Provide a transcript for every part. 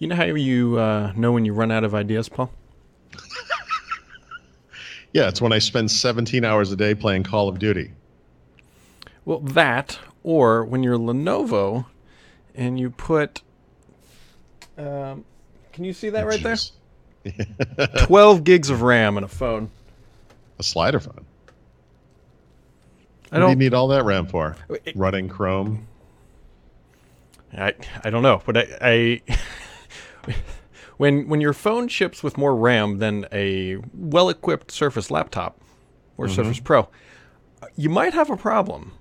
You know how you uh, know when you run out of ideas, Paul? Yeah, it's when I spend 17 hours a day playing Call of Duty. Well, that, or when you're Lenovo and you put. Um, can you see that right there? 12 gigs of RAM in a phone. A slider phone. I What do you don't. need all that RAM for? It- Running Chrome. I, I don't know, but I, I when when your phone ships with more RAM than a well-equipped Surface laptop or Mm-hmm. Surface Pro, you might have a problem.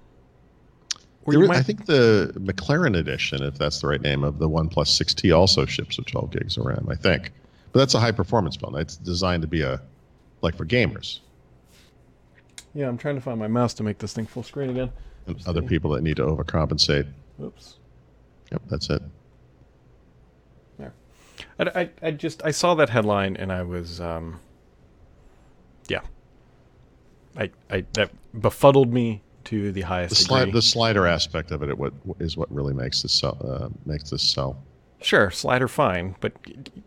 There might, I think the McLaren edition, if that's the right name, of the OnePlus 6T also ships with 12 gigs of RAM. I think, but that's a high performance phone. It's designed to be a like for gamers yeah, I'm trying to find my mouse to make this thing full screen again. and other people that need to overcompensate. Oops. Yep, that's it. I, I, I just I saw that headline and I was um. Yeah. I I that befuddled me to the highest The degree. slide, the slider aspect of it, it what is what really makes this sell, uh, makes this sell. Sure, slider fine, but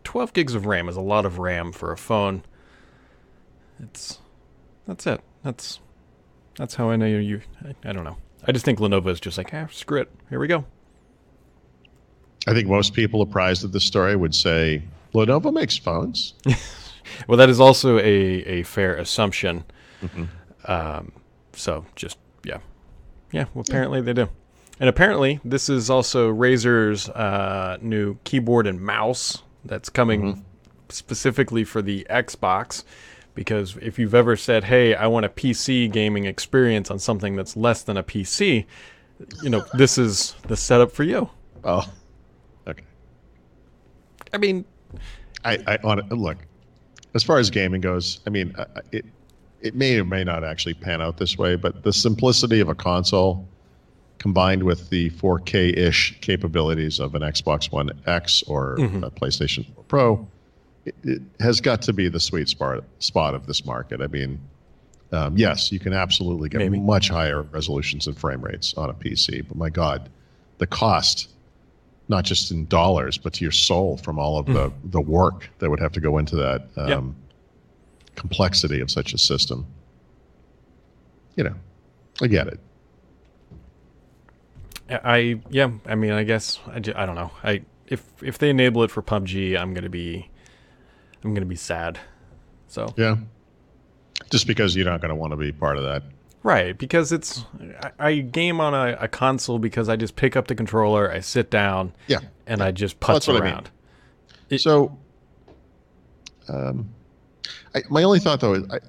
12 gigs of RAM is a lot of RAM for a phone. It's that's it. That's that's how I know you. I, I don't know. I just think Lenovo is just like, ah, screw it. Here we go. I think most people apprised of the story would say Lenovo makes phones. Well, that is also a, a fair assumption. Um, so just yeah, yeah. Well, apparently they do, and apparently this is also Razer's uh, new keyboard and mouse that's coming specifically for the Xbox. Because if you've ever said, "Hey, I want a PC gaming experience on something that's less than a PC," you know this is the setup for you. Oh. I mean, I, I on look, as far as gaming goes, I mean, it it may or may not actually pan out this way, but the simplicity of a console combined with the 4K ish capabilities of an Xbox One X or a PlayStation 4 Pro, it, it has got to be the sweet spot spot of this market. I mean. Um, yes, you can absolutely get Maybe. much higher resolutions and frame rates on a PC, but my God, the cost not just in dollars, but to your soul from all of the, the work that would have to go into that um, Yep. complexity of such a system. You know, I get it. I yeah, I mean, I guess I, I don't know. I if if they enable it for PUBG, I'm gonna be I'm gonna be sad. So Yeah. Just because you're not going to want to be part of that. Right because it's I, I game on a, a console because I just pick up the controller, I sit down, Yeah. and I just Well, putz that's what I mean. around. It- so, um, I, my only thought though is, I,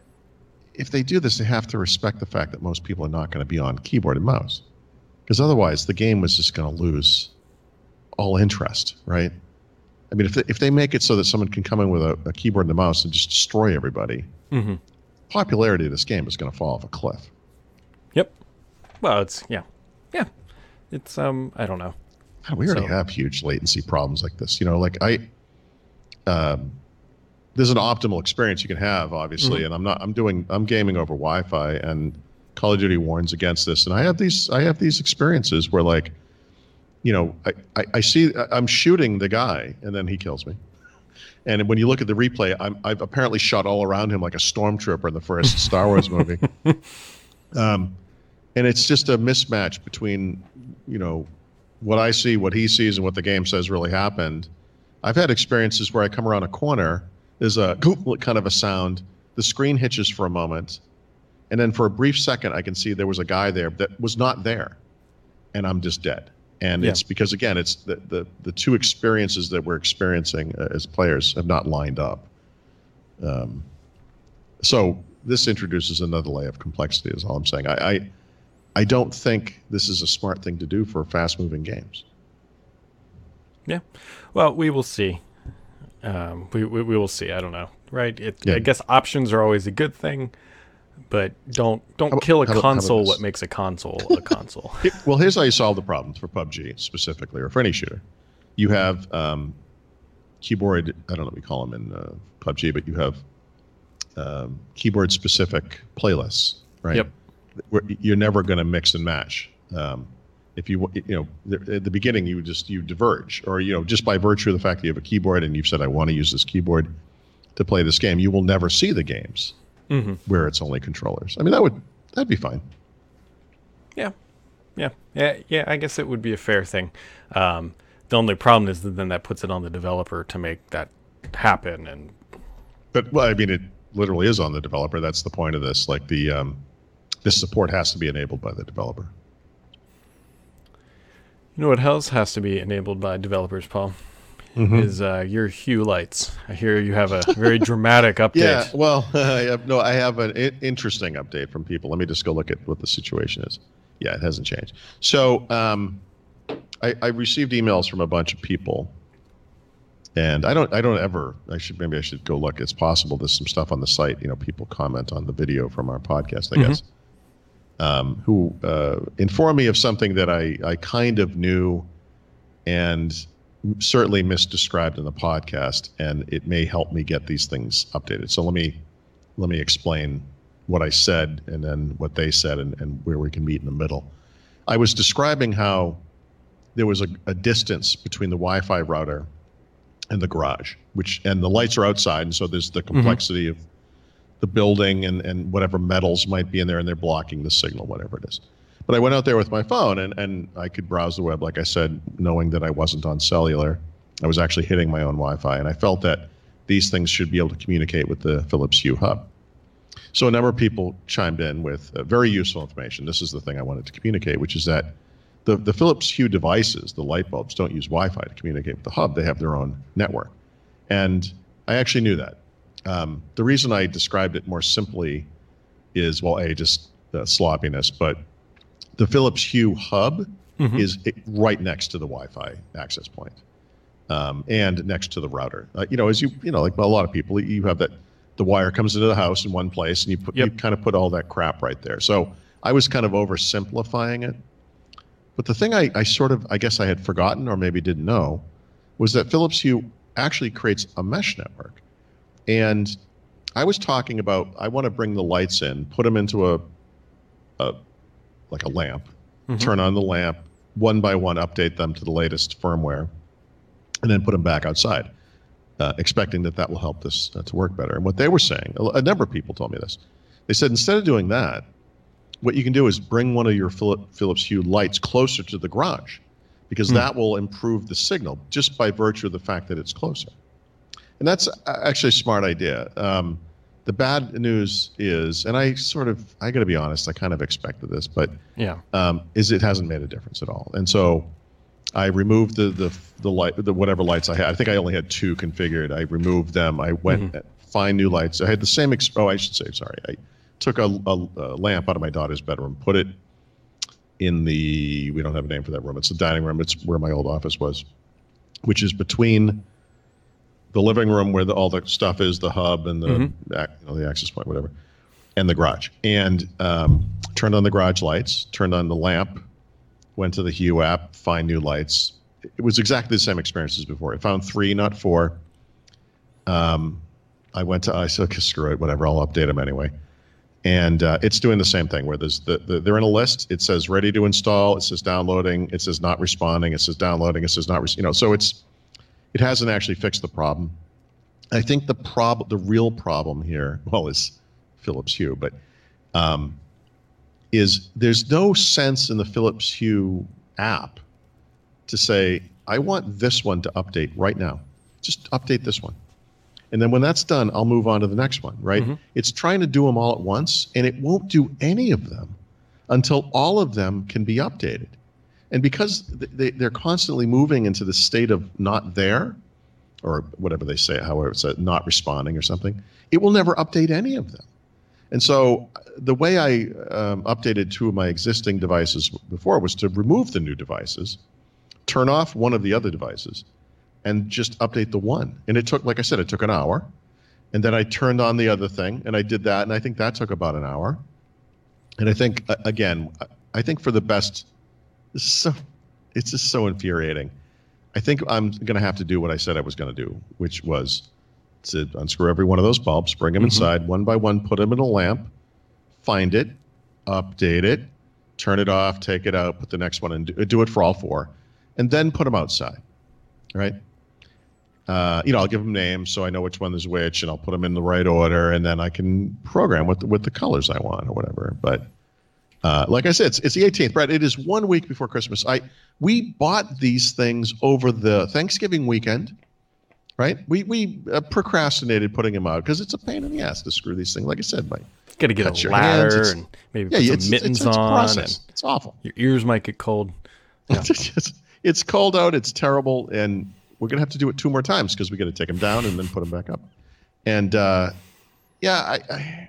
if they do this, they have to respect the fact that most people are not going to be on keyboard and mouse, because otherwise the game was just going to lose all interest, right? I mean, if they, if they make it so that someone can come in with a, a keyboard and a mouse and just destroy everybody, Mhm. popularity of this game is going to fall off a cliff. Well, it's yeah, yeah. It's um I don't know. God, we already So- have huge latency problems like this. You know, like I, um, there's an optimal experience you can have, obviously, Mm-hmm. and I'm not. I'm doing. I'm gaming over Wi-Fi, and Call of Duty warns against this. And I have these. I have these experiences where, like, you know, I, I, I see. I'm shooting the guy, and then he kills me. And when you look at the replay, I'm, I've apparently shot all around him like a stormtrooper in the first Star Wars movie. Um, and it's just a mismatch between, you know, what I see, what he sees, and what the game says really happened. I've had experiences where I come around a corner, there's a kind of a sound, the screen hitches for a moment, and then for a brief second, I can see there was a guy there that was not there, and I'm just dead. And Yeah. it's because again, it's the, the the two experiences that we're experiencing uh, as players have not lined up. Um, so this introduces another layer of complexity. Is all I'm saying. I, I I don't think this is a smart thing to do for fast-moving games. Yeah. Well, we will see. Um, we, we we will see. I don't know. Right. It, Yeah. I guess options are always a good thing, but don't don't about- kill a how about- how about console. what makes a console a console? Well, here's how you solve the problem for PUBG specifically, or for any shooter. You have um, keyboard. I don't know what we call them in uh, PUBG, but you have um, keyboard-specific playlists, right? Yep. You're never going to mix and match. Um, if you you know at the beginning you just you diverge or you know just by virtue of the fact that you have a keyboard and you've said I want to use this keyboard to play this game, you will never see the games Mm-hmm. where it's only controllers. I mean that would that'd be fine. Yeah, yeah, yeah, yeah. I guess it would be a fair thing. Um, the only problem is that then that puts it on the developer to make that happen, and But well, I mean it literally is on the developer. That's the point of this. Like the um, this support has to be enabled by the developer. you know what else has to be enabled by developers, Paul? Mm-hmm. Is uh, your hue lights? I hear you have a very dramatic update. Yeah, well, have, no, I have an I- interesting update from people. Let me just go look at what the situation is. Yeah, it hasn't changed. So um, I, I received emails from a bunch of people, and I don't, I don't ever. I should maybe I should go look. It's possible there's some stuff on the site. You know, people comment on the video from our podcast. I Mhm. guess. Um, who uh, informed me of something that I, I kind of knew and certainly misdescribed in the podcast, and it may help me get these things updated. So let me let me explain what I said and then what they said and, and where we can meet in the middle. I was describing how there was a, a distance between the Wi-Fi router and the garage, which and the lights are outside, and so there's the complexity of the building and, and whatever metals might be in there, and they're blocking the signal, whatever it is. But I went out there with my phone and, and I could browse the web, like I said, knowing that I wasn't on cellular. I was actually hitting my own Wi Fi. And I felt that these things should be able to communicate with the Philips Hue hub. So a number of people chimed in with uh, very useful information. This is the thing I wanted to communicate, which is that the, the Philips Hue devices, the light bulbs, don't use Wi Fi to communicate with the hub. They have their own network. And I actually knew that. Um, the reason I described it more simply is, well, A, just uh, sloppiness, but the Philips Hue hub Mhm. is right next to the Wi-Fi access point, um, and next to the router. Uh, you know, as you you know, like a lot of people, you have that the wire comes into the house in one place, and you put you kind of put all that crap right there. So I was kind of oversimplifying it. But the thing I, I sort of I guess I had forgotten or maybe didn't know was that Philips Hue actually creates a mesh network, and I was talking about I want to bring the lights in, put them into a, a like a lamp, Mhm. turn on the lamp, one by one update them to the latest firmware, and then put them back outside, uh, expecting that that will help this uh, to work better. And what they were saying, a, a number of people told me this. They said instead of doing that, what you can do is bring one of your Philip, Philips Hue lights closer to the garage, because Hmm. that will improve the signal just by virtue of the fact that it's closer. And that's actually a smart idea. Um, the bad news is, and I sort of, I got to be honest, I kind of expected this, but Yeah. um, is it hasn't made a difference at all. And so I removed the the the light the whatever lights I had. I think I only had two configured. I removed them. I went Mhm. find new lights. I had the same. Ex- oh, I should say sorry. I took a, a, a lamp out of my daughter's bedroom, put it in the we don't have a name for that room. It's the dining room. It's where my old office was, which is between the living room where the, all the stuff is, the hub and the Mhm. ac- you know, the access point, whatever, and the garage. And um, turned on the garage lights, turned on the lamp, went to the Hue app, find new lights. It was exactly the same experience as before. I found three, not four. Um, I went to I said, "Okay, screw it, whatever. I'll update them anyway. And uh, it's doing the same thing where there's the, the, they're in a list. It says ready to install. It says downloading. It says not responding. It says downloading. It says not, res- you know. So it's it hasn't actually fixed the problem. I think the problem, the real problem here, well, is Philips Hue, but um, is there's no sense in the Philips Hue app to say I want this one to update right now. Just update this one. And then when that's done, I'll move on to the next one, right? Mhm. It's trying to do them all at once, and it won't do any of them until all of them can be updated. And because they, they're constantly moving into the state of not there, or whatever they say, however it's uh, not responding or something, it will never update any of them. And so uh, the way I um, updated two of my existing devices before was to remove the new devices, turn off one of the other devices, and just update the one. And it took, like I said, it took an hour. And then I turned on the other thing, and I did that, and I think that took about an hour. And I think, again, I think for the best, this is so, it's just so infuriating. I think I'm going to have to do what I said I was going to do, which was to unscrew every one of those bulbs, bring them Mhm. inside one by one, put them in a lamp, find it, update it, turn it off, take it out, put the next one, and do, do it for all four, and then put them outside. Right. Uh, you know, I'll give them names so I know which one is which, and I'll put them in the right order, and then I can program with the, with the colors I want or whatever. But uh, like I said, it's, it's the 18th, Brett. It is one week before Christmas. I we bought these things over the Thanksgiving weekend, right? We we uh, procrastinated putting them out because it's a pain in the ass to screw these things. Like I said, Mike. Got to get Cut a your ladder hands, and maybe Yeah, put some it's, mittens it's, it's a on, It's awful. your ears might get cold. Yeah. it's, it's cold out. It's terrible, and we're gonna have to do it two more times because we got to take them down and then put them back up. And uh, yeah, I, I,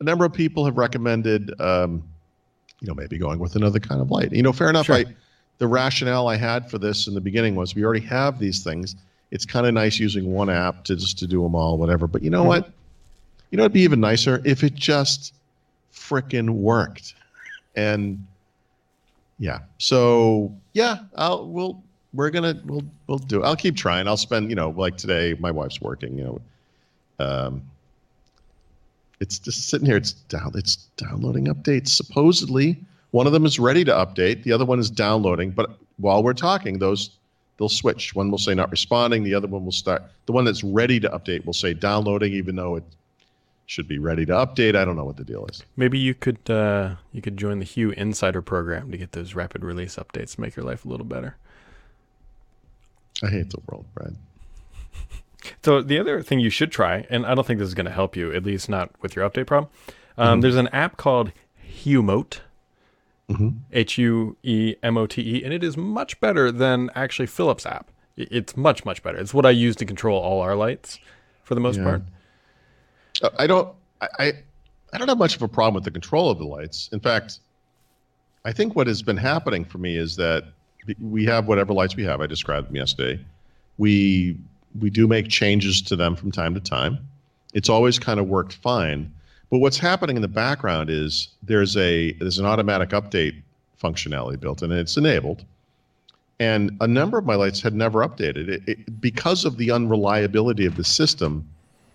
a number of people have recommended, um, you know, maybe going with another kind of light. You know, fair enough. Sure. I, the rationale I had for this in the beginning was we already have these things. It's kind of nice using one app to just to do them all, whatever. But you know Mhm. what? You know, it'd be even nicer if it just frickin' worked. And yeah, so yeah, I'll we'll we're gonna we'll we'll do. It. I'll keep trying. I'll spend you know like today. My wife's working. You know, um, it's just sitting here. It's down. It's downloading updates. Supposedly, one of them is ready to update. The other one is downloading. But while we're talking, those they'll switch. One will say not responding. The other one will start. The one that's ready to update will say downloading, even though it should be ready to update. I don't know what the deal is. Maybe you could uh, you could join the Hue Insider program to get those rapid release updates, make your life a little better. I hate the world, Brad. So the other thing you should try, and I don't think this is going to help you, at least not with your update problem. Um, There's an app called Huemote, Mhm. H U E M O T E, and it is much better than actually Philips app. It's much much better. It's what I use to control all our lights, for the most Yeah. part. Uh, I don't. I, I I don't have much of a problem with the control of the lights. In fact, I think what has been happening for me is that we have whatever lights we have. I described them yesterday. We we do make changes to them from time to time. It's always kind of worked fine. But what's happening in the background is there's a there's an automatic update functionality built in, and it's enabled. And a number of my lights had never updated it, it because of the unreliability of the system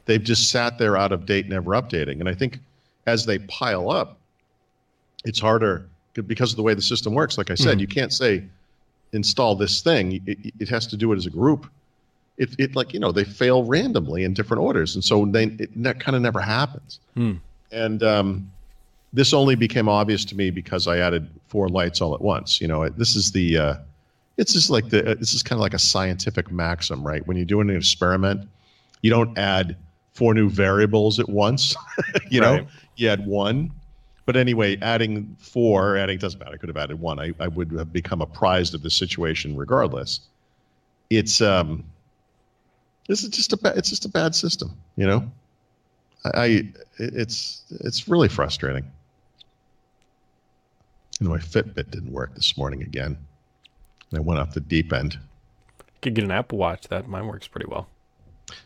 they've just sat there out of date, never updating. And I think as they pile up, it's harder because of the way the system works. Like I said, Mhm. you can't say install this thing. It, it has to do it as a group. It, it like you know they fail randomly in different orders, and so they it ne- kind of never happens. Hmm. And um, this only became obvious to me because I added four lights all at once. You know, it, this is the uh, it's just like the uh, this is kind of like a scientific maxim, right? When you're doing an experiment, you don't add four new variables at once. you know, you add one. But anyway, adding four, adding doesn't matter. I could have added one. I, I would have become apprised of the situation regardless. It's um, this is just a ba- it's just a bad system. You know, I, I it's it's really frustrating. And my Fitbit didn't work this morning again. I went off the deep end. Could get an Apple Watch. That mine works pretty well.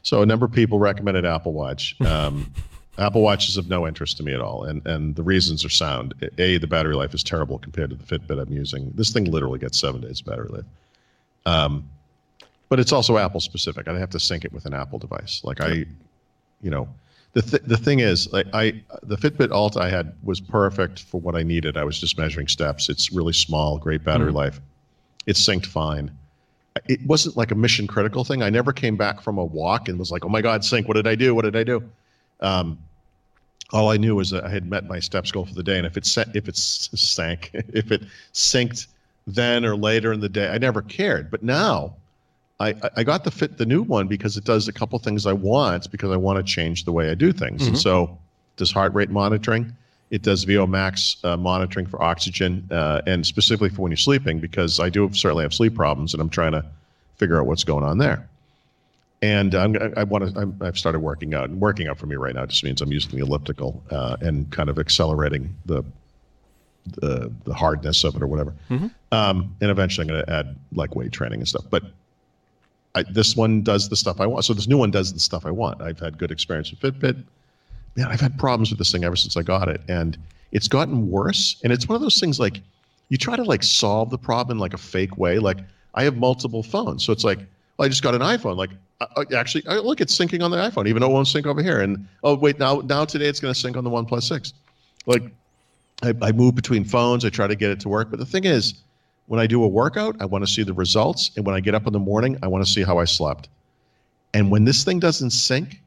So a number of people recommended Apple Watch. Um, Apple Watch is of no interest to me at all, and and the reasons are sound. A, the battery life is terrible compared to the Fitbit I'm using. This thing literally gets seven days battery life. Um, but it's also Apple specific. I'd have to sync it with an Apple device. Like I, you know, the th- the thing is, like I the Fitbit Alta I had was perfect for what I needed. I was just measuring steps. It's really small, great battery life. It synced fine it wasn't like a mission critical thing. I never came back from a walk and was like, "Oh my God, sync! What did I do? What did I do?" Um, all I knew was that I had met my steps goal for the day, and if it sa- if it sank, if it synced then or later in the day, I never cared. But now, I I- I got the fit the new one because it does a couple things I want because I want to change the way I do things, and Mhm. so it does heart rate monitoring. It does VO max uh, monitoring for oxygen uh, and specifically for when you're sleeping because I do certainly have sleep problems and I'm trying to figure out what's going on there. And I'm, I want to. I've started working out, and working out for me right now just means I'm using the elliptical uh, and kind of accelerating the the, the hardness of it or whatever. Mhm. Um, and eventually, I'm going to add like weight training and stuff. But I, this one does the stuff I want. So this new one does the stuff I want. I've had good experience with Fitbit. Man, I've had problems with this thing ever since I got it, and it's gotten worse. And it's one of those things like you try to like solve the problem in like a fake way. Like I have multiple phones, so it's like, well, I just got an iPhone. Like uh, uh, actually, I, look, it's syncing on the iPhone, even though it won't sync over here. And oh wait, now now today it's going to sync on the One Plus Six. Like I, I move between phones. I try to get it to work. But the thing is, when I do a workout, I want to see the results. And when I get up in the morning, I want to see how I slept. And when this thing doesn't sync,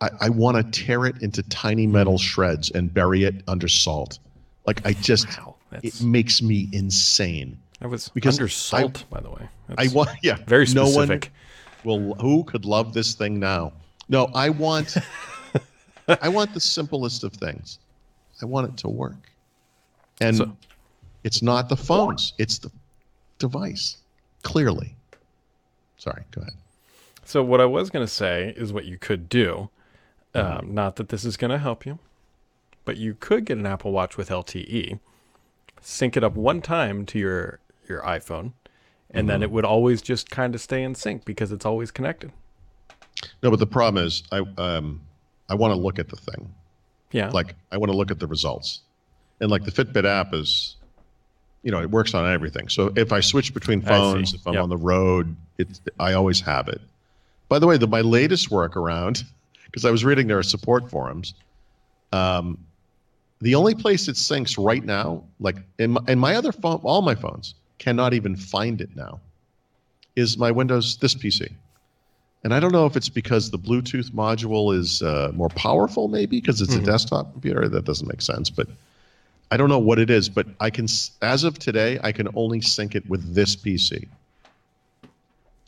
I, I want to tear it into tiny metal shreds and bury it under salt. Like I just, Wow, it makes me insane. that was because under I- salt, by the way. I That's want, yeah, very No specific. one will. Who could love this thing now? No, I want, I want the simplest of things. I want it to work, and So- it's not the phones; it's the device. Clearly. Sorry. Go ahead. So what I was going to say is what you could do. Mm-hmm. Um, not that this is going to help you, but you could get an Apple Watch with LTE, sync it up one time to your your iPhone, and Mm-hmm. then it would always just kind of stay in sync because it's always connected. No, but the problem is, I um, I want to look at the thing. Yeah. Like I want to look at the results, and like the Fitbit app is, you know, it works on everything. So if I switch between phones, if I'm Yep. on the road, it's I always have it. By the way, the my latest workaround, because I was reading their support forums, um, the only place it syncs right now, like in my, in my other phone, all my phones cannot even find it now, is my Windows this PC. And I don't know if it's because the Bluetooth module is uh, more powerful, maybe because it's Mhm. a desktop computer. That doesn't make sense, but I don't know what it is. But I can, as of today, I can only sync it with this PC.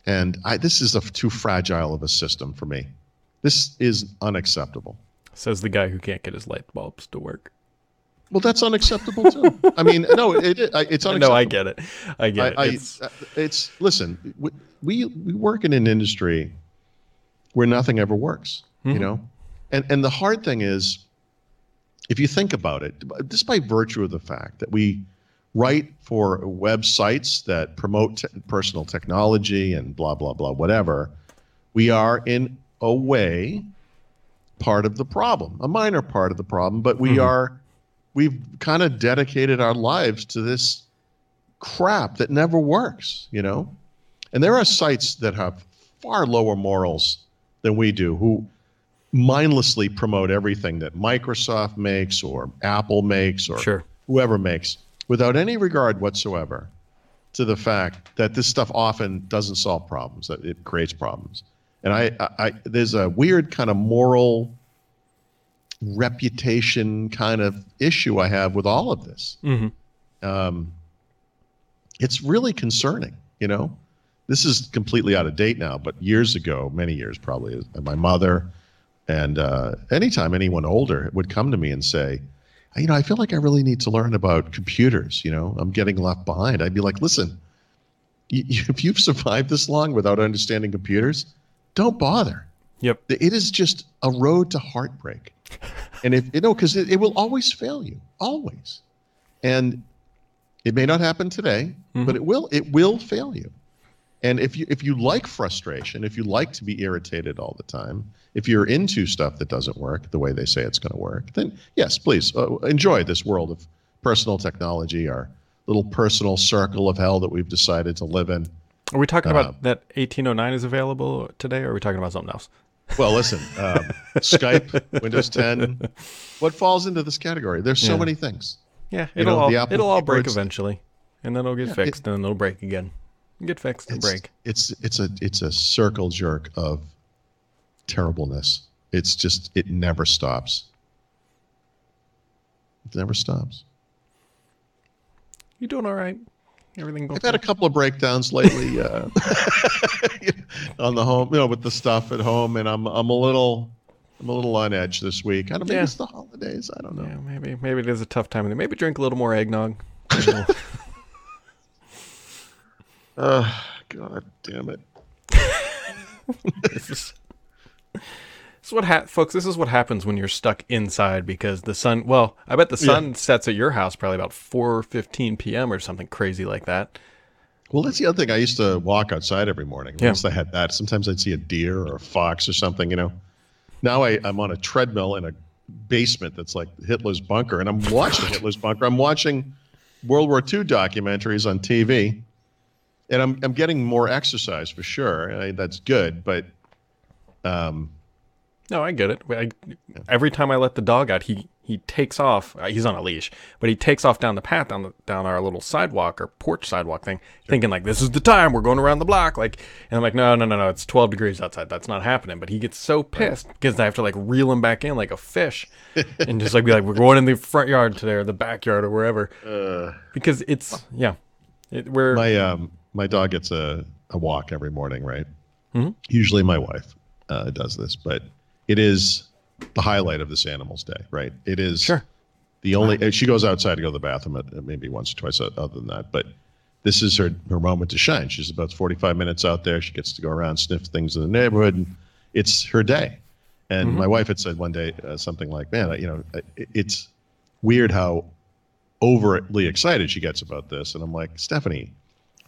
And I, this is a, too fragile of a system for me. This is unacceptable. Says the guy who can't get his light bulbs to work. Well, that's unacceptable too. I mean, no, it, it, it's unacceptable. No, I get it. I get I, it. It's, uh, it's listen. we- We work in an industry where nothing ever works. You Mhm. know, and and the hard thing is, if you think about it, just by virtue of the fact that we write for websites that promote te- personal technology and blah blah blah whatever, we are in a way part of the problem, a minor part of the problem, but we Mhm. are we've kind of dedicated our lives to this crap that never works, you know? And there are sites that have far lower morals than we do who mindlessly promote everything that Microsoft makes or Apple makes or sure. whoever makes without any regard whatsoever to the fact that this stuff often doesn't solve problems, that it creates problems. And I, I, I there's a weird kind of moral reputation kind of issue I have with all of this hmm um, it's really concerning. You know, this is completely out of date now, but years ago, many years probably, my mother and uh, anytime anyone older would come to me and say, you know, I feel like I really need to learn about computers. You know, I'm getting left behind. I'd be like, listen, if you've survived this long without understanding computers, don't bother. Yep. It is just a road to heartbreak. And if you know, because it, it will always fail you, always. And it may not happen today, Mhm. but it will. It will fail you. And if you if you like frustration, if you like to be irritated all the time, if you're into stuff that doesn't work the way they say it's going to work, then yes, please uh, enjoy this world of personal technology, our little personal circle of hell that we've decided to live in. Are we talking Uh, about that 1809 is available today, or are we talking about something else? Well, listen, um, Skype, Windows 10, what falls into this category? There's so Yeah. many things. Yeah, it'll know, all it'll all break eventually, and then it'll get Yeah, fixed, and then it'll break again, get fixed and It's, break. it's it's a it's a circle jerk of terribleness. It's just it never stops. It never stops. You doing all right? Everything going? I've had a couple of breakdowns lately uh, on the home, you know, with the stuff at home, and I'm I'm a little I'm a little on edge this week. I don't know, maybe Yeah. it's the holidays. I don't know. Yeah, maybe maybe it is a tough time. Maybe drink a little more eggnog. Uh, God damn it. this is, this is what ha- folks. This is what happens when you're stuck inside because the sun. Well, I bet the sun sets at your house probably about 4:15 p.m. or something crazy like that. Well, that's the other thing. I used to walk outside every morning. Yeah. Once I had that, sometimes I'd see a deer or a fox or something, you know. Now I, I'm on a treadmill in a basement that's like Hitler's bunker, and I'm watching Hitler's bunker. I'm watching World War II documentaries on TV, and I'm, I'm getting more exercise for sure. I, that's good, but um, No, I get it. I, every time I let the dog out, he he takes off. Uh, he's on a leash, but he takes off down the path down the, down our little sidewalk or porch sidewalk thing, thinking like this is the time we're going around the block. Like, and I'm like, no, no, no, no, it's 12 degrees outside. That's not happening. But he gets so pissed because I have to like reel him back in like a fish, and just like be like, we're going in the front yard today or the backyard or wherever, because it's yeah, it, we're My um my dog gets a, a walk every morning, right? Mhm. Usually my wife uh, does this, but it is the highlight of this animal's day, right? It is Sure. the only uh, she goes outside to go to the bathroom at, uh, maybe once or twice other than that, but this is her her moment to shine. She's about 45 minutes out there. She gets to go around, sniff things in the neighborhood, and it's her day. And my wife had said one day uh, something like, "Man, I- you know, it, it's weird how overtly excited she gets about this." And I'm like, "Stephanie,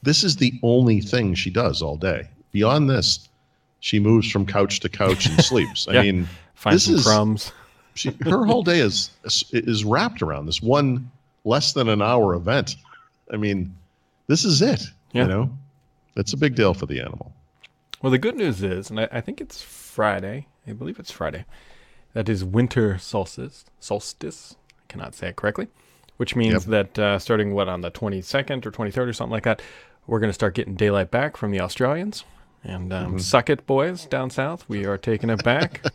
this is the only thing she does all day. Beyond this, she moves from couch to couch and sleeps. I Yeah. mean, find this is crumbs. she, her whole day is is wrapped around this one less than an hour event. I mean, this is it. Yeah. You know, it's a big deal for the animal. Well, the good news is, and I, I think it's Friday. I believe it's Friday. That is winter solstice. Solstice. I cannot say it correctly. Which means that uh, starting what on the 22nd or 23rd or something like that, we're going to start getting daylight back from the Australians. And um, suck it, boys, down south. We are taking it back.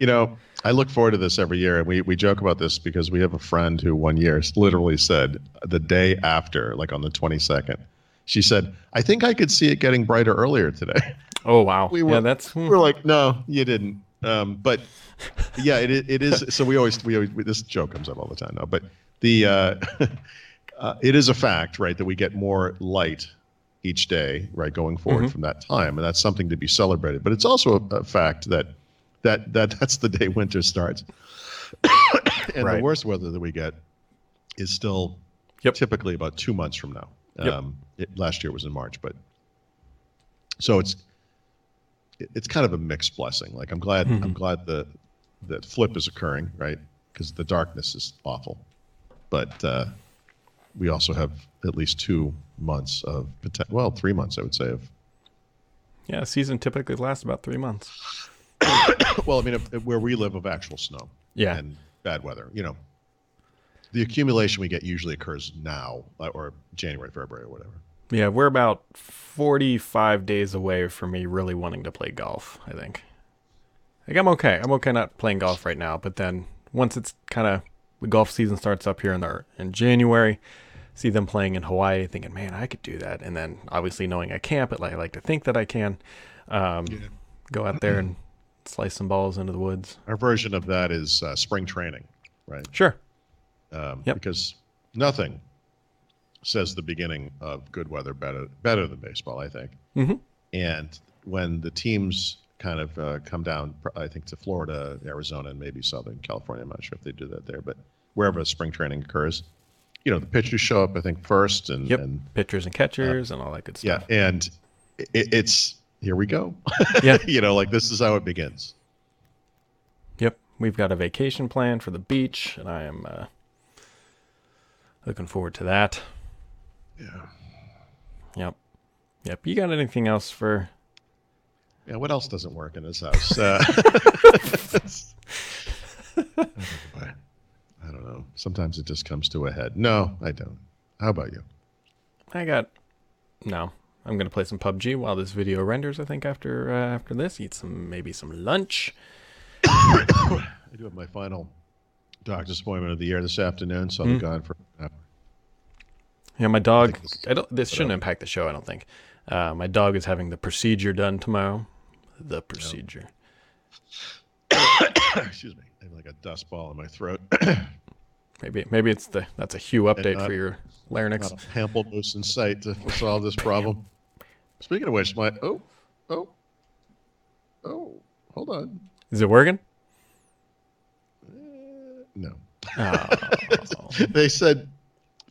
You know, I look forward to this every year, and we, we joke about this because we have a friend who one year literally said the day after, like on the 22nd, she said, I think I could see it getting brighter earlier today. oh wow! We were- yeah, that's We're like, no, you didn't. Um, but yeah, it, it it is. So we always we always this joke comes up all the time now. But the uh, uh, it is a fact, right, that we get more light each day, right, going forward from that time, and that's something to be celebrated. But it's also a, a fact that that that that's the day winter starts, and Right. the worst weather that we get is still Yep. typically about two months from now. Yep. Um, it, last year was in March, but so it's it- it's kind of a mixed blessing. Like I'm glad I'm glad the that flip is occurring, right? Because the darkness is awful, but uh, we also have at least two months of well, three months I would say of yeah. Season typically lasts about three months. well, I mean, if, if- where we live of actual snow, Yeah. and bad weather. You know, the accumulation we get usually occurs now uh, or January, February, or whatever. Yeah, we're about 45 days away from me really wanting to play golf, I think. Like, I'm okay. I'm okay not playing golf right now, but then once it's kind of the golf season starts up here in, the, in January, see them playing in Hawaii, thinking, man, I could do that. And then obviously knowing I can't, but like, I like to think that I can, um, go out there and slice some balls into the woods. Our version of that is uh, spring training, right? Sure. Um, Yep. Because nothing says the beginning of good weather better better than baseball, I think. hmm And when the teams kind of uh, come down, I think to Florida, Arizona, and maybe Southern California, I'm not sure if they do that there, but wherever spring training occurs, you know, the pitchers show up, I think, first, and, Yep. and Pitchers and catchers and all that good stuff. yeah, and it, it's here we go. Yeah. you know, like this is how it begins. Yep, we've got a vacation plan for the beach, and I am uh, looking forward to that. Yeah. Yep, yep. You got anything else for? Yeah, what else doesn't work in this house? Uh, I don't know. Sometimes it just comes to a head. No, I don't. How about you? I got no. I'm gonna play some PUBG while this video renders. I think after uh, after this, eat some maybe some lunch. I do have my final doctor's appointment of the year this afternoon, so I'll be gone for an hour. Yeah, my dog. this I don't. This shouldn't impact the show. I don't think. Uh, my dog is having the procedure done tomorrow. The procedure. Excuse me. I have like a dust ball in my throat. Maybe maybe it's the that's a Hue update not- for your larynx. Not a pamplemousse in sight to solve this problem. Speaking of which, my oh, oh, oh, hold on. Is it working? No, Oh, they said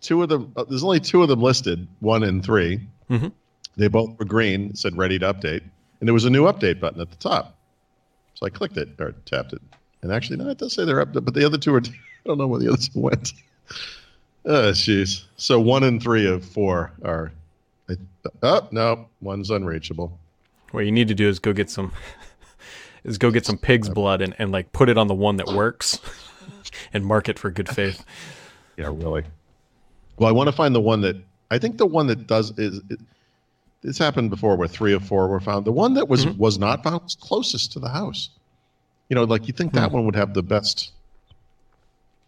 two of them. Uh, there's only two of them listed, one and 3 Mhm. They both were green. Said ready to update, and there was a new update button at the top. So I clicked it or tapped it, and actually, no, it does say they're up. But the other two are. I don't know where the other two went. Oh, jeez. So one and three of four are. Oh no, one's unreachable. what you need to do is go get some is go get some pig's blood and, and like put it on the one that works and mark it for good faith. Yeah, really. Well, I want to find the one that I think the one that does is. It, this happened before where three or four were found. The one that was was not found was closest to the house. You know, like you think that one would have the best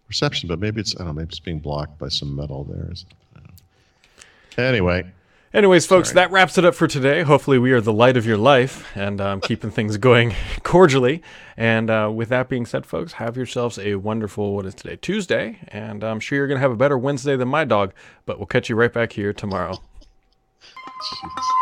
reception, but maybe it's I don't know, maybe it's being blocked by some metal there. or something. I don't know. Anyway, Anyways, folks, that wraps it up for today. Hopefully, we are the light of your life and um, keeping things going cordially. And uh, with that being said, folks, have yourselves a wonderful, what is today? Tuesday. And I'm sure you're going to have a better Wednesday than my dog, but we'll catch you right back here tomorrow. Jeez.